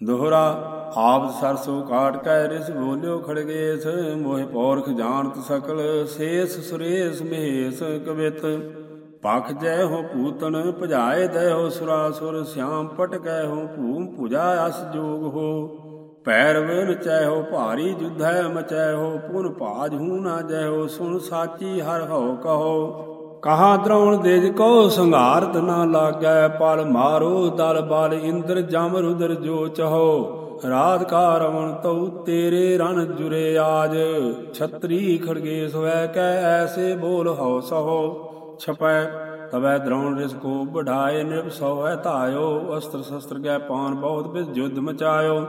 ਦੋਹਰਾ ਆਪ ਸਰਸੋ ਕਾਟ ਕੈ ਰਿਸ ਬੋਲਿਓ ਖੜਗੇਸ, ਮੋਹਿ ਪੌਰਖ ਜਾਣਤ ਸਕਲ, ਸੇਸ ਸੁਰੇਸ ਮਹੇਸ ਕਵਿਤ। ਪਖ ਜੈ ਹੋ ਪੂਤਨ, ਭਜਾਏ ਦਇਓ ਸੁਰਾਸੁਰ ਸਿਆਮ ਪਟ ਗਏ ਹੋ ਭੂਮ ਭੁਜਾ ਅਸ ਜੋਗ ਹੋ। ਪੈਰਵ ਨਚੈ ਹੋ ਭਾਰੀ ਜੁਧੈ ਮਚੈ ਹੋ ਪੁਨ ਭਾਜ ਹੂ ਨਾ ਜੈ ਹੋ ਸੁਣ ਸਾਚੀ ਹਰ ਹੋ ਕਹੋ। ਕਹਾ ਦਰਉਣ ਦੇਜ ਕੋ ਸੰਘਾਰਤ ਨਾ ਲਾਗੈ, ਪਲ ਮਾਰੋ ਦਲ ਬਲ, ਇੰਦਰ ਜਮ ਰੁਦਰ ਜੋ ਚਹੋ। ਰਾਤ ਕਾ ਰਵਣ ਤਉ ਤੇਰੇ ਰਣ ਜੁਰੇ ਆਜ। ਛਤਰੀ ਖੜਗੇ ਸਵੈ ਕੈ, ਐਸੇ ਬੋਲ ਹਉ ਸਹੋ। ਛਪੈ, ਤਵੈ ਦਰਉਣ ਰਿਸ ਕੋ ਬਢਾਏ ਨਿਰਭ ਸੋ ਹੈ ਧਾਇਓ। ਅਸਤਰ ਸ਼ਸਤਰ ਗੈ ਪਾਨ ਬਹੁਤ ਬਿਸ ਜੁਧ ਮਚਾਇਓ।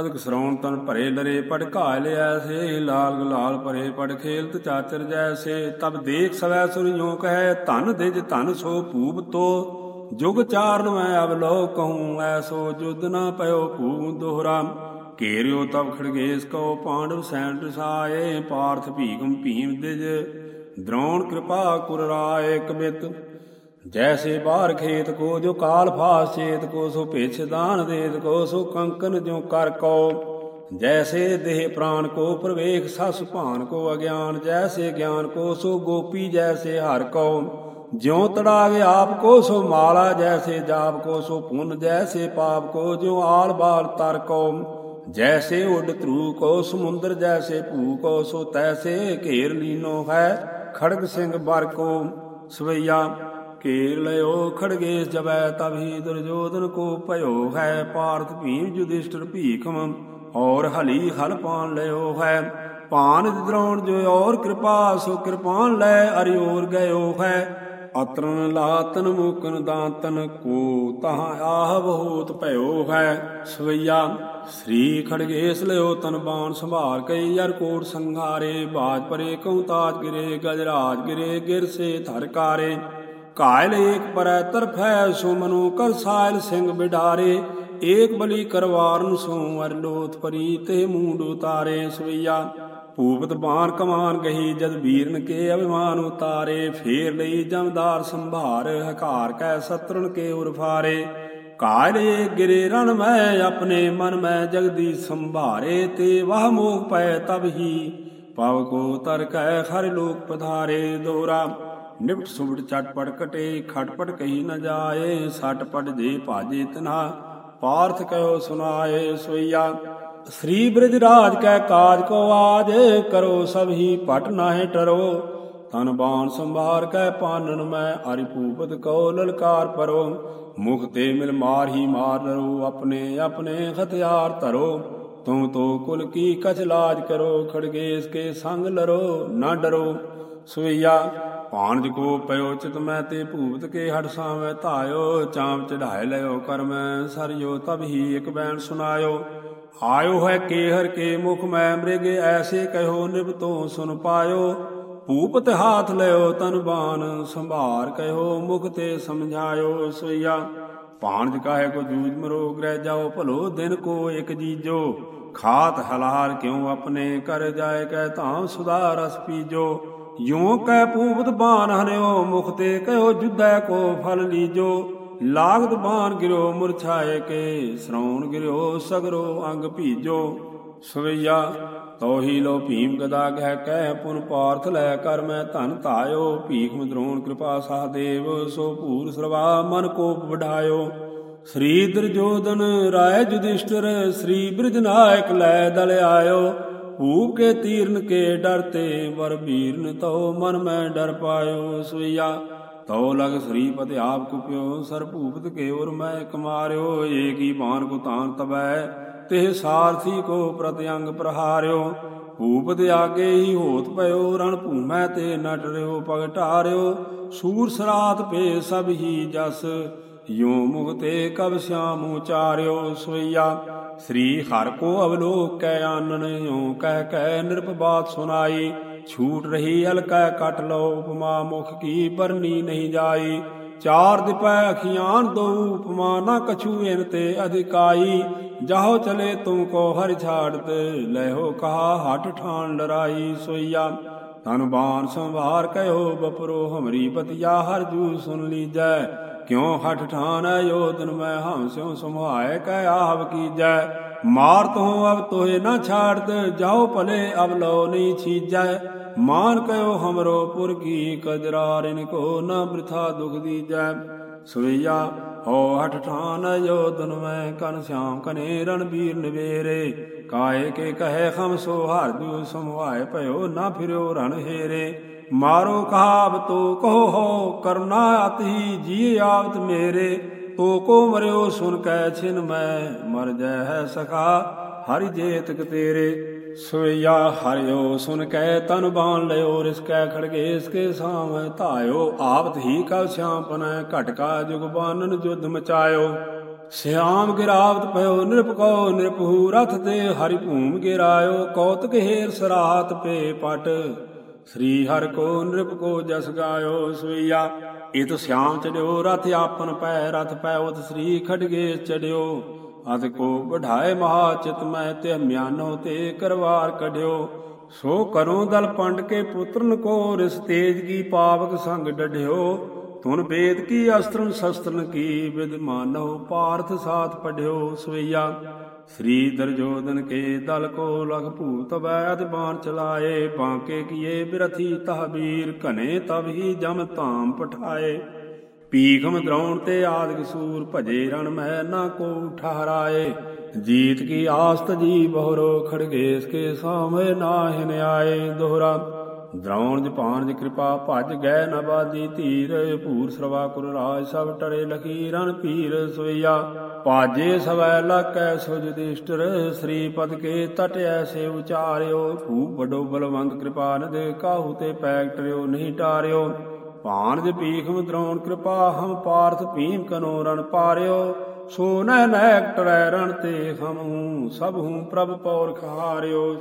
ਅਦਕ ਸਰਉਣ ਤਨ ਭਰੇ ਲਰੇ ਪੜ ਲਿਆ ਸੇ, ਲਾਲ ਗੁਲਾਲ ਭਰੇ ਪੜ ਖੇਲਤ ਚਾਚਰ ਜੈਸੇ ਤਬ ਦੇਖ ਸਵੈ ਸੁਰਿਓ ਕਹੈ, ਧਨ ਦਿਜ ਧਨ ਸੋ ਭੂਪ ਤੋ। ਜੁਗ ਚਾਰਨ ਮੈਂ ਅਵਲੋ ਕਹੂੰ, ਐਸੋ ਜੁਦ ਨਾ ਪਇਓ ਭੂ ਦੋਹਰਾ। ਘੇਰਿਓ ਤਬ ਖੜਗੇਸ ਕੋ ਪਾਂਡਵ ਸੈਨ ਰਸਾਏ ਪਾਰਥ ਭੀਗਮ ਭੀਮ ਦਿਜ। ਦ੍ਰੋਣ ਕਿਰਪਾ ਕੁਰ ਰਾਏ ਕਬਿਤ। ਜੈਸੇ ਬਾਹਰ ਖੇਤ ਕੋ, ਜੋ ਕਾਲ ਫਾਸ ਚੇਤ ਕੋ, ਸੋ ਪਿਛ ਦਾਨ ਦੇਤ ਕੋ, ਸੋ ਕੰਕਨ ਜੋ ਕਰ ਕੋ। ਜੈਸੇ ਦੇਹ ਪ੍ਰਾਨ ਕੋ, ਪ੍ਰਵੇਖ ਸਸ ਭਾਨ ਕੋ, ਅਗਿਆਨ ਜੈਸੇ ਗਿਆਨ ਕੋ, ਸੋ ਗੋਪੀ ਜੈਸੇ ਹਰ ਕੋ। ਜਿਉ ਤੜਾਵੇ ਆਪ ਕੋ, ਸੋ ਮਾਲਾ ਜੈਸੇ ਜਾਪ ਕੋ, ਸੋ ਪੁੰਨ ਜੈਸੇ ਪਾਪ ਕੋ ਜੋ ਆਲ ਬਾਲ ਤਰ ਕੋ। ਜੈਸੇ ਉੱਡ ਤਰੂ ਕੋ, ਸਮੁੰਦਰ ਜੈਸੇ ਭੂ ਕੋ, ਸੋ ਤੈਸੇ ਘੇਰ ਲੀਨੋ ਹੈ ਖੜਗ ਸਿੰਘ ਬਰ ਕੋ। ਸਵਈਆ ਘੇਰ ਲਿਓ ਖੜਗੇ ਜਬੈ ਤਬਹੀ ਦੁਰਜੋਧਨ ਕੋ ਭਇਓ ਹੈ। ਪਾਰਥ ਭੀਮ ਜੁਦਿਸ਼ਟਰ ਭੀਖਮ ਔਰ ਹਲੀ ਹਲ ਪਾਨ ਲਿਓ ਹੈ। ਪਾਨ ਦਰੋਣ ਜੋ ਔਰ ਕਿਰਪਾ, ਸੋ ਕਿਰਪਾਨ ਲੈ ਅਰਿਓਰ ਗਇਓ ਹੈ। ਅਤਰਨ ਲਾਤਨ ਮੂਕਨ ਦਾਤਨ ਕੋ ਤਹਾਂ ਆਹ ਬਹੁਤ ਭਇਓ ਹੈ। ਸਵਈਆ, ਸ੍ਰੀ ਖੜਗੇਸ ਲਿਓ ਤਨ ਬਾਣ ਸੰਭਾਰ ਕਈ ਯਰ ਕੋਟ ਸੰਘਾਰੇ। ਬਾਜ ਪਰੇ ਕਉ ਤਾਜ ਗਿਰੇ, ਗਜਰਾਜ ਗਿਰੇ ਗਿਰ ਸੇ ਧਰ ਕਾਇਲ ਏਕ ਪਰੈ ਤਰਫੈ ਸੋ ਮਨੁ ਕਰ ਸਾਇਲ ਸਿੰਘ ਬਿਡਾਰੇ, ਏਕ ਬਲੀ ਕਰਵਾਰਨ ਸੋ ਅਰ ਲੋਥ ਪਰੀ ਤੇ ਮੂੰਡ ਉਤਾਰੇ ਸਵਈਆ। ਭੂਪਤ ਬਾਣ ਕਮਾਨ ਗਹੀ ਜਦ ਵੀਰਨ ਕੇ ਅਭਿਮਾਨ ਉਤਾਰੇ, ਫੇਰ ਲਈ ਜਮਦਾਰ ਸੰਭਾਰ, ਹਕਾਰ ਕੈ ਸਤਰਣ ਕੇ ਉਰਫਾਰੇ ਕਾਇਲੇ ਗਿਰੇ ਰਣ ਮੈਂ ਆਪਣੇ ਮਨ ਮੈਂ ਜਗਦੀ ਸੰਭਾਰੇ, ਤੇ ਵਾਹ ਮੋਹ ਪੈ ਤਬ ਹੀ ਪਵ ਕੋ ਤਰ ਕੈ ਹਰ ਲੋਕ ਪਧਾਰੇ ਦੋਰਾ। ਨਿਪਟ ਸੁਬਟ ਚਟਪਟ ਕਟੇ ਖਟਪਟ ਕਹੀ ਨ ਜਾਏ, ਸਟ ਪਟ ਜੇ ਭਾਜੇ ਤਨਾ ਪਾਰਥ ਕਹਿਓ ਸੁਨਾਏ ਸੋਈਆ, ਸ੍ਰੀ ਬ੍ਰਿਜ ਰਾਜ ਕੈ ਕਾਜ ਕੋ ਆਜ, ਕਰੋ ਸਭ ਹੀ ਪਟ ਨਾਹਿ ਟਰੋ। ਤਨ ਬਾਣ ਸੰਭਾਰ ਕੈ ਪਾਨਨ ਮੈਂ, ਹਰਿ ਭੂਪਤ ਕੋ ਲਲਕਾਰ ਪਰੋ। ਮੁਖ ਤੇ ਮਿਲ ਮਾਰ ਹੀ ਮਾਰ ਰੋ, ਆਪਣੇ ਆਪਣੇ ਹਥਿਆਰ ਧਰੋ। ਤੂੰ ਤੋ ਕੁਲ ਕੀ ਕਛ ਲਾਜ ਕਰੋ, ਖੜਗੇਸ ਕੇ ਸੰਗ ਲਰੋ, ਨਾ ਡਰੋ। ਸੁਈਆ ਭਾਣਜ ਕੋ ਪਇਓ ਚਿਤ ਮੈਂ ਤੇ ਭੂਤ ਕੇ ਹਟ ਸਾਵੇਂ ਧਾਇਓ ਚਾਮ ਚੜਾਇ ਲਿਓ ਕਰ ਸਰਿਓ, ਤਬ ਹੀ ਇਕ ਬੈਣ ਸੁਨਾਇਓ ਆਇਓ ਹੈ ਕੇਹਰ ਕੇ ਮੁਖ ਮੈਂ ਮ੍ਰਿਗ, ਐਸੇ ਕਹਿਓ ਨਿਭ ਤੋਂ ਸੁਨ ਪਾਇਓ। ਭੂਪਤ ਹਾਥ ਲਿਓ ਤਨ ਬਾਨ ਸੰਭਾਰ ਕਹਿਓ ਮੁਖ ਤੇ ਸਮਝਾਇਓ ਸੋਈਆ ਭਾਣਜ ਕਾਹੇ ਕੋ ਜੂਜ ਮਰੋ ਗ੍ਰਹਿ ਜਾਓ, ਭਲੋ ਦਿਨ ਕੋ ਇੱਕ ਜੀਜੋ। ਖਾਤ ਹਲਾਰ ਕਿਉ ਆਪਣੇ ਕਰ ਜਾਏ, ਕਹਿ ਤਾਂ ਸੁਧਾ ਰਸ ਪੀਜੋ। ਯੋ ਕੈ ਪੂਪਤ ਬਾਨ ਹਰਿਓ, ਮੁਖ ਤੇ ਕਹਿਓ ਜੁਧੈ ਕੋ ਫਲ ਲੀਜੋ। ਲਾਗਤ ਬਾਨ ਗਿਰੋ ਮੁਰਛਾਏ ਕੇ ਸ਼ਰੌਣ ਗਿਰੋ ਸਗਰੋ ਅੰਗ ਭੀਜੋ। ਸਵਈਆ, ਤੋਹੀ ਲੋ ਭੀਮ ਗਦਾ ਕਹਿ ਕਹਿ, ਪੁਨ ਪਾਰਥ ਲੈ ਕਰ ਮੈਂ ਧਨ ਧਾਇਓ। ਭੀਖਮ ਦਰੋਣ ਕਿਰਪਾ ਸਾਹਦੇਵ ਸੋ ਭੂਰ ਸਰਵਾ ਮਨ ਕੋਪ ਵਢਾਇਓ ਸ੍ਰੀ ਦਰਜੋਦਨ ਰਾਏ ਜੁਦਿਸ਼ਟਰ ਸ੍ਰੀ ਬ੍ਰਿਜ ਨਾਇਕ ਲੈ ਦਲ ਆਇਓ ਭੂਪ ਕੇ ਤੀਰਨ ਕੇ ਡਰਤੇ ਵਰ ਵੀਰਨ ਤਉ ਮਨ ਮੈਂ ਡਰ ਪਾਇਓ ਸੁਈਆ। ਤਉ ਲਗ ਸ੍ਰੀਪਤਿ ਆਪ ਕੁਪਿਓ, ਸਰ ਭੂਪਤ ਕੇ ਉਰ ਮੈਂ ਕਮਾਰਿਓ ਏਕੀ ਬਾਣ ਕੋ ਤਾਨ ਤਬੈ ਤੇ ਸਾਰਥੀ ਕੋ ਪ੍ਰਤਿਅੰਗ ਪ੍ਰਹਾਰਿਓ। ਭੂਪਤ ਆਗੇ ਹੀ ਹੋਤ ਪਇਓ, ਰਣ ਭੂਮੈ ਤੇ ਨਟ ਰਿਓ ਪਗਟਾਰਿਓ ਸੂਰ ਸਰਾਤ ਪੇ ਸਭ ਹੀ ਜਸ, ਯੋ ਮੁਗਤੇ ਕਬ ਸਿਆਮ ਉਚਾਰਿਓ ਸੋਈਆ। ਸ੍ਰੀ ਹਰ ਕੋ ਅਵਲੋਕ ਕੈ ਆਨਨ ਕਹਿ ਕੈ ਨਿਰਪ ਬਾਤ ਸੁਨਾਈ ਛੂਟ ਰਹੀ ਹਲਕੈ ਕਟ ਲਓ, ਉਪਮਾ ਮੁਖ ਕੀ ਬਰਨੀ ਨਹੀਂ ਜਾਈ। ਚਾਰ ਦਿਪੈ ਅਖੀਆਂ ਦੋ ਉਪਮਾ ਨਾ ਕਛੂ ਇਨ ਤੇ ਅਧਿਕਾਈ। ਜਾਹੋ ਚਲੇ ਤੂੰ ਕੋ ਹਰਿ ਛਾੜਤ ਲੈਹੋ ਕਹਾ ਹਟ ਠਾਣ ਲੜਾਈ ਸੋਈਆ। ਤਨ ਬਾਣ ਸੰਭਾਰ ਕਹਿਓ ਬਪਰੋ ਹਮਰੀ ਪਤਿਆ, ਹਰ ਜੂ ਸੁਨ ਲੀਜੈ। ਕਿਉ ਹਠ ਠਾਨ ਅਯੋਧਨ ਮੈਂ ਹਮ ਸਿਉ ਸੁਭਾਏ ਕੈ ਆਵ ਕੀਜੈ ਮਾਰ ਤੋ ਅਬ ਤੋਏ ਨਾ ਛਾੜਤ ਜਾਓ ਭਲੇ ਅਬ ਲੋ ਨਹੀਂ ਛੀਜੈ। ਮਾਨ ਕਯੋ ਹਮਰੋ ਪੁਰ ਕੀ ਕਜਰਾਰਿਨ ਕੋ ਨਾ ਬ੍ਰਿਥਾ ਦੁਖ ਦੀਜੈ। ਸੁਈਆ ਹੋ ਹਠ ਠਾਨ ਅਯੋਧਨ ਮੈਂ ਕਨ ਸਿਆਮ ਕਨੇ ਰਣਬੀਰ ਨਵੇਰੇ। ਕਾਏ ਕੇ ਕਹੇ ਖਮ ਸੋ ਹਰ ਜੂ ਸਮਵਾਏ ਭਇਓ ਨਾ ਫਿਰਿਓ ਰਣ ਹੇਰੇ। ਮਾਰੋ ਕਹਾਵ ਤੋ ਕਹੋ ਹੋ ਕਰਨਾ ਅਤਿ ਜੀ ਆਵਤ ਮੇਰੇ, ਤੋ ਕੋ ਮਰਿਓ ਸੁਨ ਕੈ ਛਿਨ ਮੈਂ, ਮਰ ਜੈ ਹੈ ਸਖਾ, ਹਰਿ ਜੇਤਕ ਤੇਰੇ। ਸੋਇਆ ਹਰਿਓ ਸੁਨ ਕੈ ਤਨ ਬਾਣ ਲਿਓ, ਰਿਸ ਕੈ ਖੜਗੇ ਇਸ ਕੇ ਸਾਵੇਂ ਧਾਇਓ। ਆਪਤ ਹੀ ਕਾ ਸਿਆਪਨੈ ਘਟਕਾ ਜੁਗ ਬਾਨਨ ਜੁਧ ਮਚਾਇਓ। ਸਿਆਮ ਗਿਰਾਵਤ ਪਇਓ ਨਿਰਪਕੋ ਨਿਰਪਹੂ ਰਥ ਤੇ ਹਰਿ ਭੂਮ ਗਿਰਾਇਓ। ਕੌਤਕ ਹੇਰ ਸਰਾਤ ਪੇ ਪਟ ਸ੍ਰੀ ਹਰਿ ਕੋ ਨਿਰਪ ਕੋ ਜਸ ਗਾਇਓ ਸੋਈਆ ਇਤ ਸਿਆਮ ਚੜਿਓ, ਰਥ ਆਪਨ ਪੈ, ਰਥ ਪੈ, ਉਤ ਸ੍ਰੀ ਖੜਗੇ ਚੜਿਓ। ਅਤ ਕੋ ਵਢਾਏ ਮਹਾ ਚਿਤ ਮੈਂ, ਤੇ ਮਿਆਨੋ ਤੇ ਕਰਵਾਰ ਕਢਿਓ। ਸੋ ਕਰੋ ਦਲ ਪੰਡ ਕੇ ਪੁੱਤਰਨ ਕੋ, ਰਿਸ ਤੇਜ ਕੀ ਪਾਵਕ ਸੰਗ ਡਢਿਓ। ਤੁਨ ਬੇਦ ਕੀ ਅਸਤਰਨ ਸ਼ਸਤਰਨ ਕੀ ਵਿਦ ਮਾਨੋ ਪਾਰਥ ਸਾਥ ਪੜਿਓ ਸਵਈਆ। ਸ੍ਰੀ ਦਰਜੋਦਨ ਕੇ ਦਲ ਕੋ ਲਖ ਭੂਤ ਵੈਦ ਬਾਣ ਚਲਾਏ ਬਾਂਕੇ ਕੀਏ ਬਿਰਥੀ ਤਹਬੀਰ, ਘਨੇ ਤਬ ਹੀ ਜਮ ਧਾਮ ਪਠਾਏ। ਪੀਖਮ ਦਰਾਉਣ ਤੇ ਆਦਿਕ ਸੂਰ ਭਜੇ ਰਣ ਮਹਿ ਨਾ ਕੋ ਠਹਰਾਏ। ਜੀਤ ਕੀ ਆਸਤ ਜੀ ਬਹੁਰੋ ਖੜਗੇਸ ਕੇ ਸਾਹਮਣੇ ਨਾਹਿਨ ਆਏ ਦੋਹਰਾ। ਦਰਾਉਣ ਜਪਾਨ ਦੀ ਕਿਰਪਾ ਭਜ ਗਏ ਨਬਾਦੀ ਧੀਰ, ਭੂਰ ਸਰਵਾ ਕੁਰ ਰਾਜ ਸਭ ਟਰੇ ਲਖੀ ਪੀਰ ਸੋਈਆ ਪਾਜੇ ਸਵੈ ਲਾਕੈ ਸੁਜਦਿਸ਼ਟਰ ਸ੍ਰੀ ਪਦ ਕੇ ਤਟ ਐਸੇ ਉਚਾਰਿਓ। ਭੂਪ ਵੱਡੋ ਬਲਵੰਤ ਕਿਰਪਾ ਨਦੇ ਕਾਹੂ ਤੇ ਪੈਗ ਟਰਿਓ, ਨਹੀਂ ਟਾਰਿਓ। ਭਾਨਜ ਪੀਖਮ ਦਰੋਣ ਕਿਰਪਾ, ਹਮ ਪਾਰਥ ਭੀਮ ਕਨੋ ਰਣ ਪਾਰਿਓ। ਸੋ ਨੈ ਨੈਕ ਟਰੈ ਰਣ ਤੇ ਹਮੂ, ਸਭ ਹੂੰ ਪ੍ਰਭ ਪੌਰ ਖਾਰਿਓ।